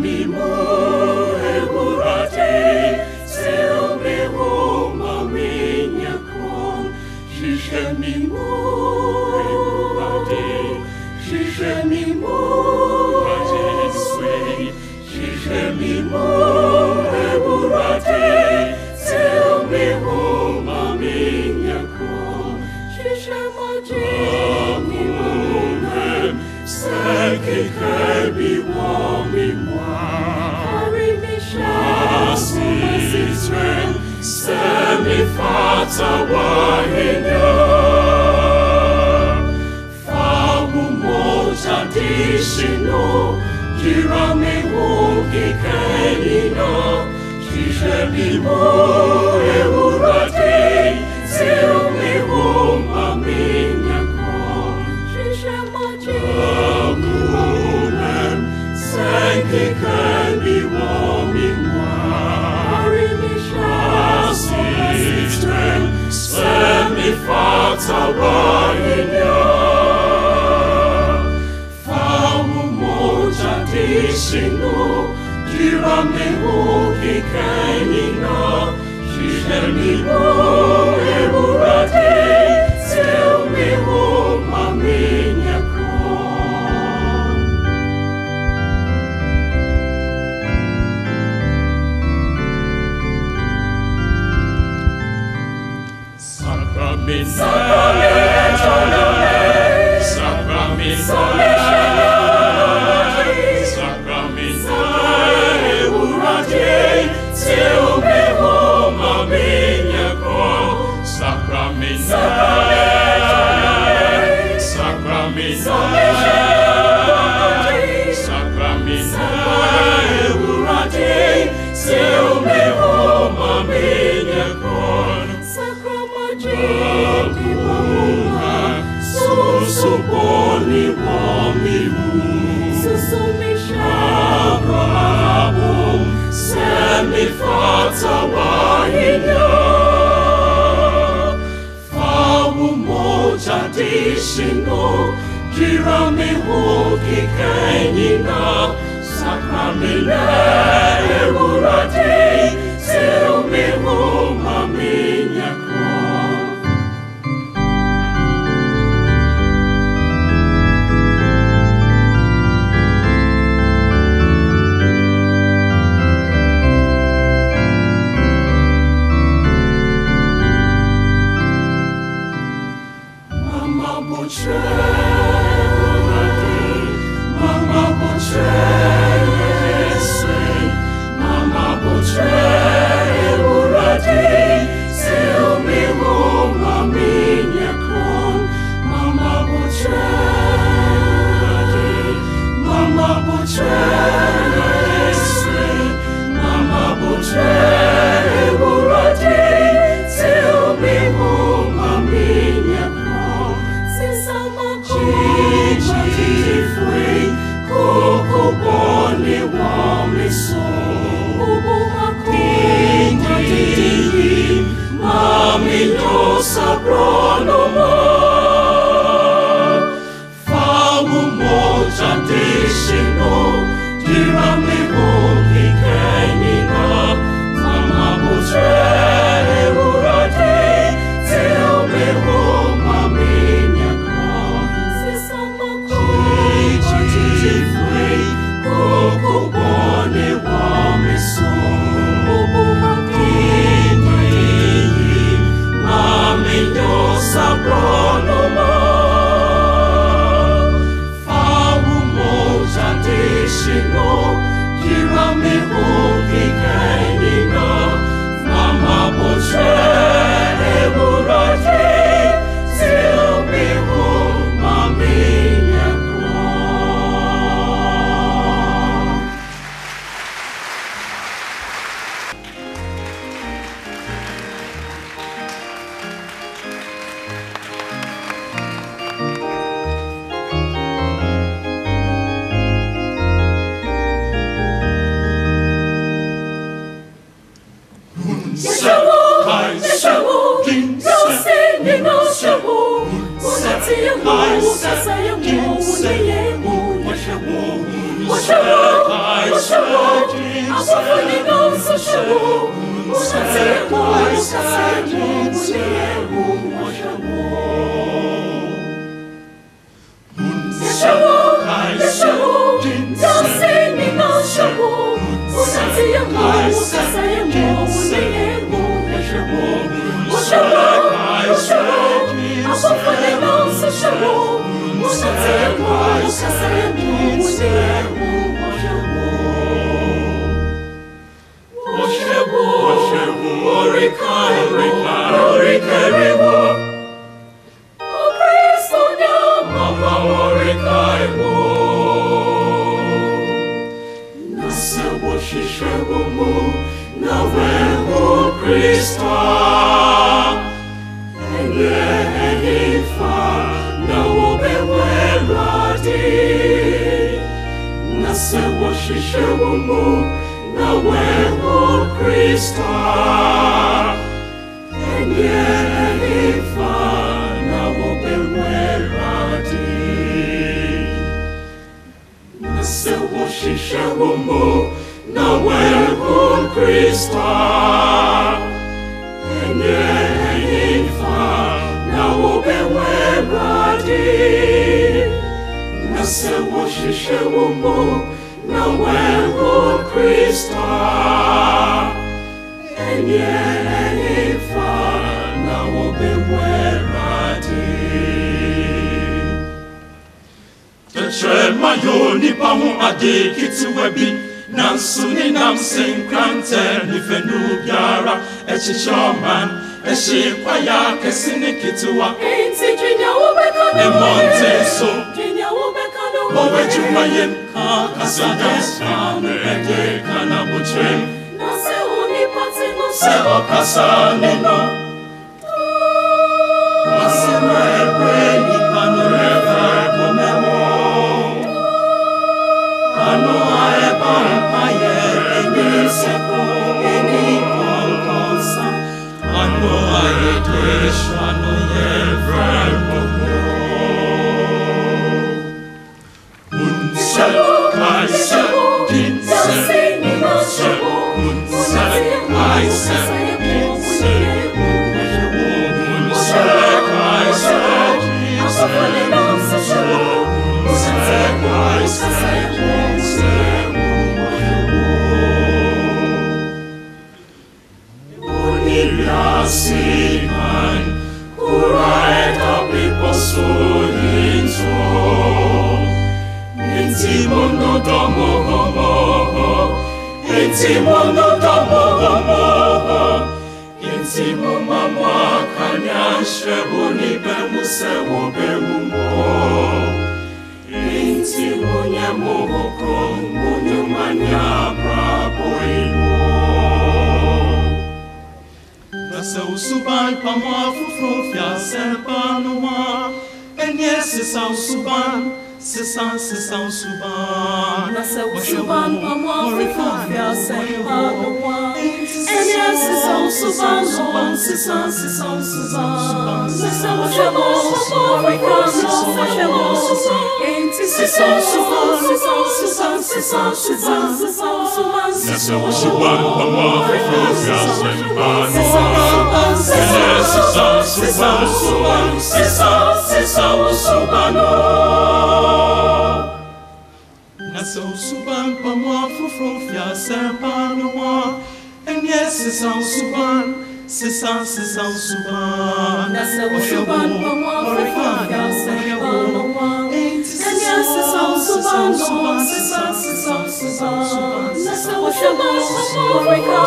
mi mo 心奴，欲望没武器，可以拿去炫比武。Seigneur, tu vas me haut et caïnina, jusqu'à mi-mort. Domina, sacra mille, emulatei, Кайся, йому сину, живому, усякайся, а попередом се живому, усякайся, йому сину, Боже, Боже, Боже, Боже, Боже, Chishirumu na welo Krista. Enyelifa na wobelwerati Nasewo Chishirumu na welo Krista. Enyelifa na wobelwerati Nasewo Chishirumu na welo Krista Noel and Enyele Fa, Naobe Werati. Tetre Mayoni Pamu Ade Kitiwebi, Nansu ni nam sin krante ni fenu biara echi shaman echi kwaya kesi ni kituwa Enti jinya ubeka no Emonte so. Jinya ubeka Owe jumayem kasadaskane tekana buche nase unipacinu seva kasaneno nasema ekweli panoreva komemo ano aepampaye eniseko enikonkosa ano aeteshano yeva ṣẹ́bù níbẹ̀ mú sẹ́wọ̀ bẹ́ mú mọ́. Inti wonye moko munyu manya brabo imo. Nasa usuban pamwa fufru fya sepa nuwa. Enye sisa usuban. Sisan sisan suban Nasew suban amwa Afrika fya sepa dowa Enye sisan suban Suban sisan sisan suban Nasew suban suban Afrika fya sepa dowa Enti sisan suban Sisan sisan sisan suban Sisan suban Nasew suban amwa Afrika fya sepa dowa Enye sisan sisan suban Sisan sisan suban Sisan sisan suban Naso suban pamwa fufru fia sempa nuwa Enye sisan suban sisan sisan suban. Naso suban pamwa fufru fia sempa nuwa Enye sisan souvent, non, c'est ça, c'est ça, c'est ça. Ne se rechamant, rechamant,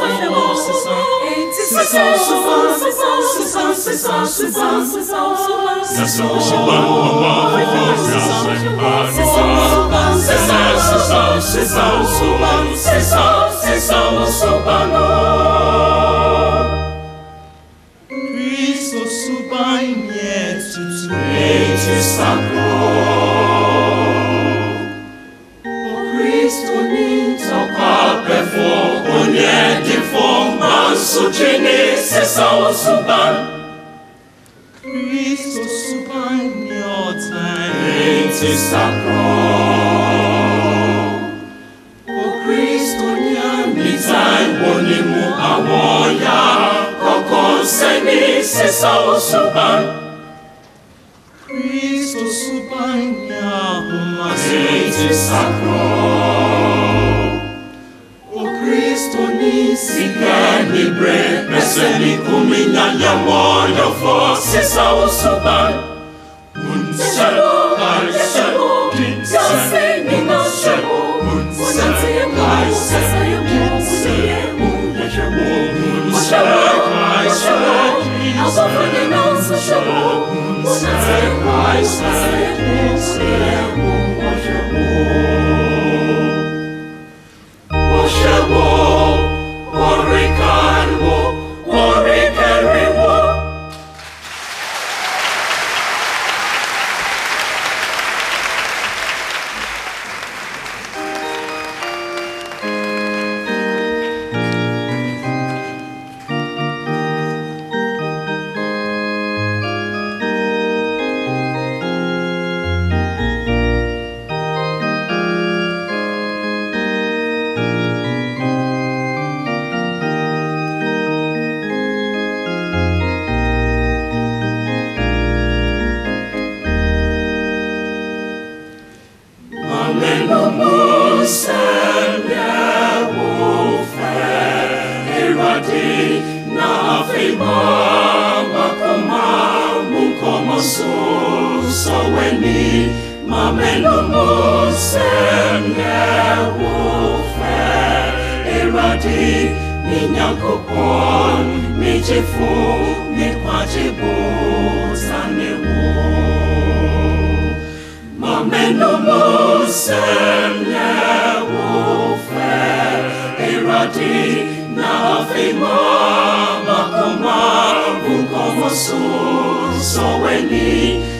rechamant, c'est ça. Et tu sais, souvent, c'est ça, c'est ça, c'est ça, c'est ça, c'est ça. Ne se rechamant, rechamant, c'est ça, c'est ça, c'est ça, c'est ça, souvent, c'est ça, souvent, souvent, il y a. supan Christo supan miota Enti sacro O Christo nyami zai bonimu awoya Koko seni sisa o supan Christo supan nyahuma Enti sacro kuminya ya moyo fo sisa usuban Unselo kaiselo kinselo Unselo Unselo kaiselo Kinselo Unselo Unselo kaiselo Kinselo Unselo Unselo kaiselo Kinselo Unselo suso weni Mameno musenge wufe. Iradi minyakopon mijifu mikwajibu tanewu Mameno musemne wufe. Iradi na fima makoma Vukomo su soweni Mameno musemne wufe Iradi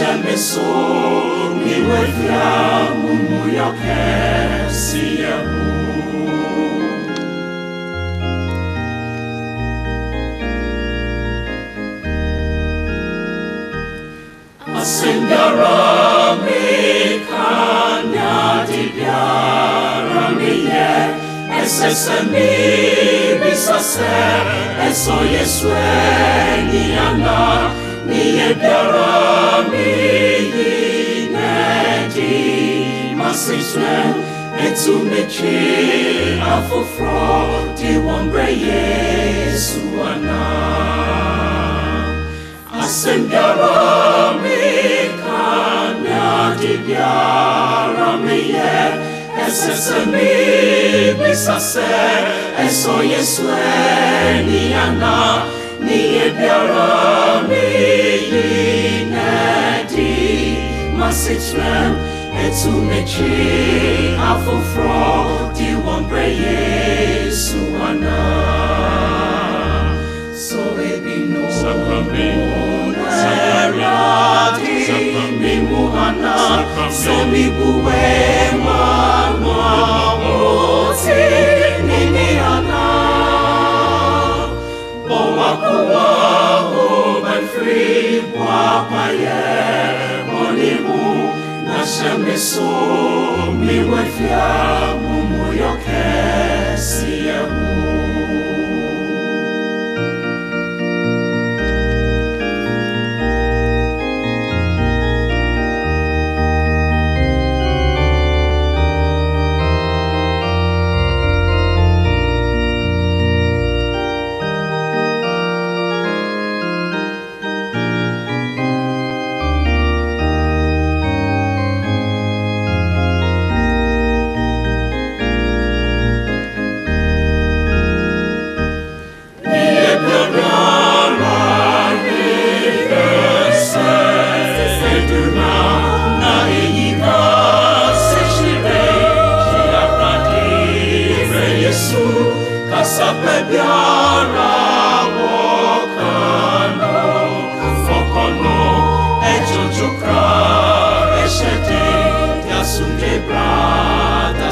Shemeso miwe vya mumu yoke siyamu Asengyara mi kanya dibyara miye Esese mi bisase Eso ni ana Niye byara mi yinedi Masiswe etu mechi afufro Di wombre yesu ana kanya dibyara miye Esese mi bisase Eso yeswe ni ana Ni ebyara mi yinedi Masitrem etu mechi afufro Di wombre yesu ana. So ebi no Sacramento, Eradi mimuhana semibuwe mama oti niniana Owakuwa oban free wapaye monimu nashemeso miwefya mumuyoke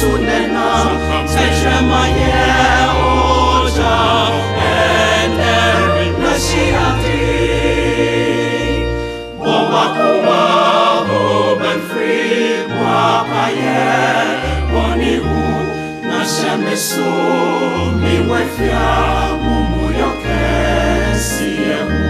sunena Tetremaye oja ene nashiati Bowakuwa hoben free wakaye Wonihu nashemeso miwefia mumuyoke siyehu Obrani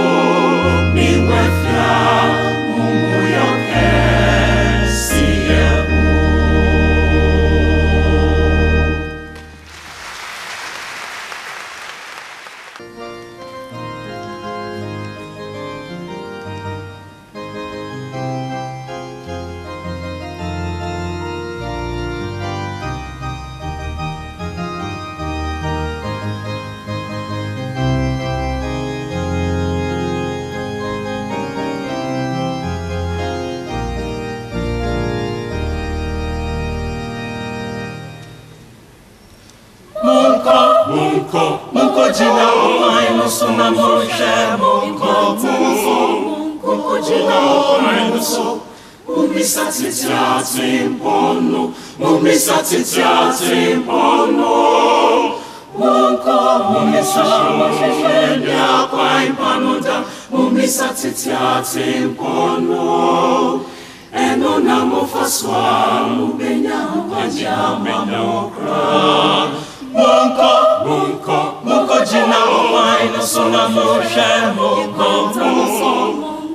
Munko, Munko, jina omaino suna moshe. Munko, Munko, Munko jina omaino su Mumisa titia timpono, mumisa titia timpono Munko, mumisa moshe. Nya kwa impanoda Mumisa titia timpono Eno na mofaswa mubenya. Wajama mokra Munko, Munko, Munko jina omaino suna moshe Munko, Munko,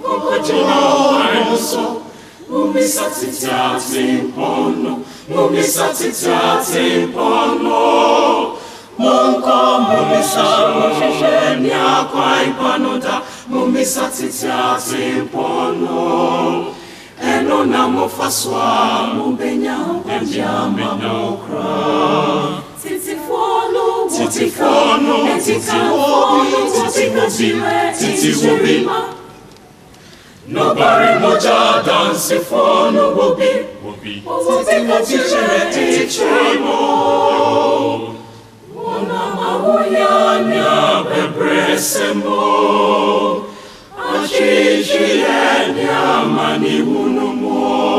Munko jina omaino su Mumisa titia timpono, mumisa titia timpono Munko, mumisa moshe nya kwa impanoda Mumisa titia timpono Eno na mofaswa mubenya wajama mokra Titifono, Titiwobi, dance for no wobi. Wobi, Titika tichere tichemo. Ona mahuyanya bebresemo. Achichi enya mani unumo.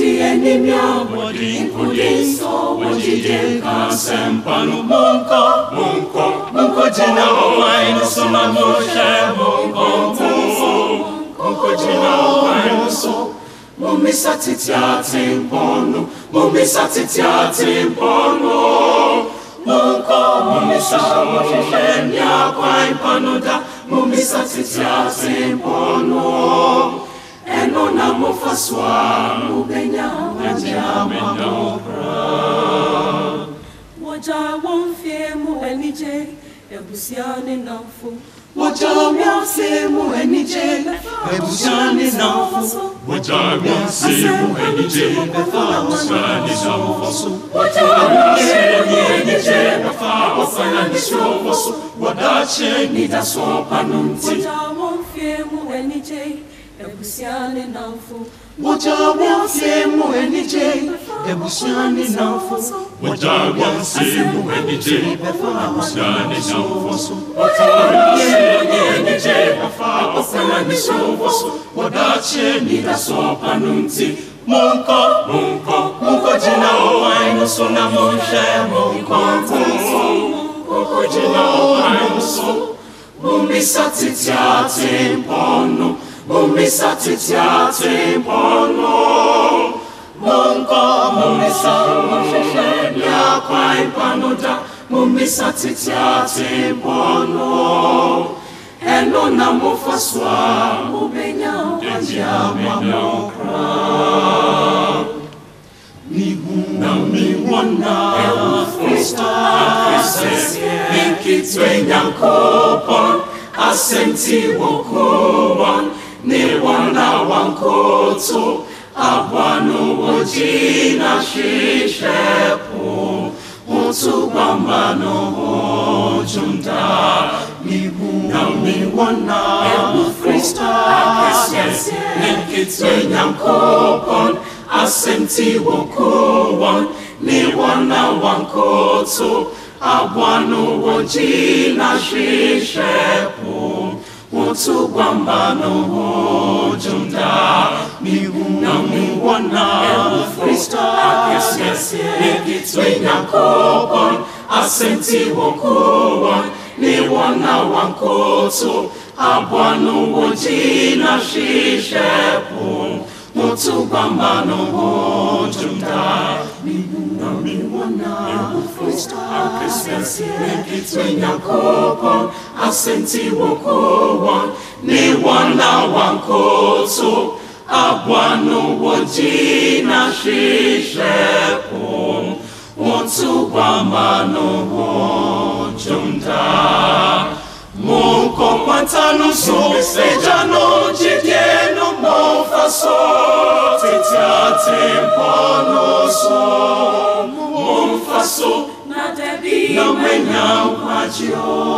Wadi enimya, wadi inkudiso, wadi denka sempanu munko. Munko, Munko jina omaino suna moshe munko munko Munko jina omaino so Mumisa titia timpono Mumisa titia timpono Munko mumisa moshe nya kwa impanoda Mumisa titia timpono eno na mofa swa mubenya wanja mabokra waja wonfie mu enije ebusiane nafu waja wonfie mu enije ebusiane nafu waja wonfie mu enije ebusiane nafu waja wonfie mu enije ebusiane nafu wadache nitasopa nunti. Waja wonfie mu enije ebusiane namfu. Wajamia semu enije Ebushani nafu Wajamia semu enije, Ebushani nafu. Wadache nitasopa nunti Munko, Munko, Munko jina owain suna monshe Munko. Munko jina owain so Mumisa titiate mpono Mumi satitya ti pono Mongo mumi sa moshe Nya kwa ipanoda Mumi satitya ti pono Eno na mufaswa Mubenya wajia mamokra Nigu na miwana Ewa Krista Akrises Nikitwe nyankopon Asenti wokuwan Ni wana wankoto Abwanu wojina shishepo Otu bambano hojunda na miwana Kristo akese Nikitwe nyankopon Asenti wokuwan Ni wana wankoto Abwanu wojina shishepo Otu bambano hojunda na miwana Kristo akese Nikitwe nyankopon Asenti wokuwan Ni wana wankoto Abwanu wojina shishepo Otu bambano hojunda na miwana Kristo akese Nikitwe nyankopon Asenti Ni wana wankoto Abwanu wojina shishepo Otu bambano hojunda Munko pantanusu sejano chikienu mofaso titiati ponusu mumfaso na debi na menya wachio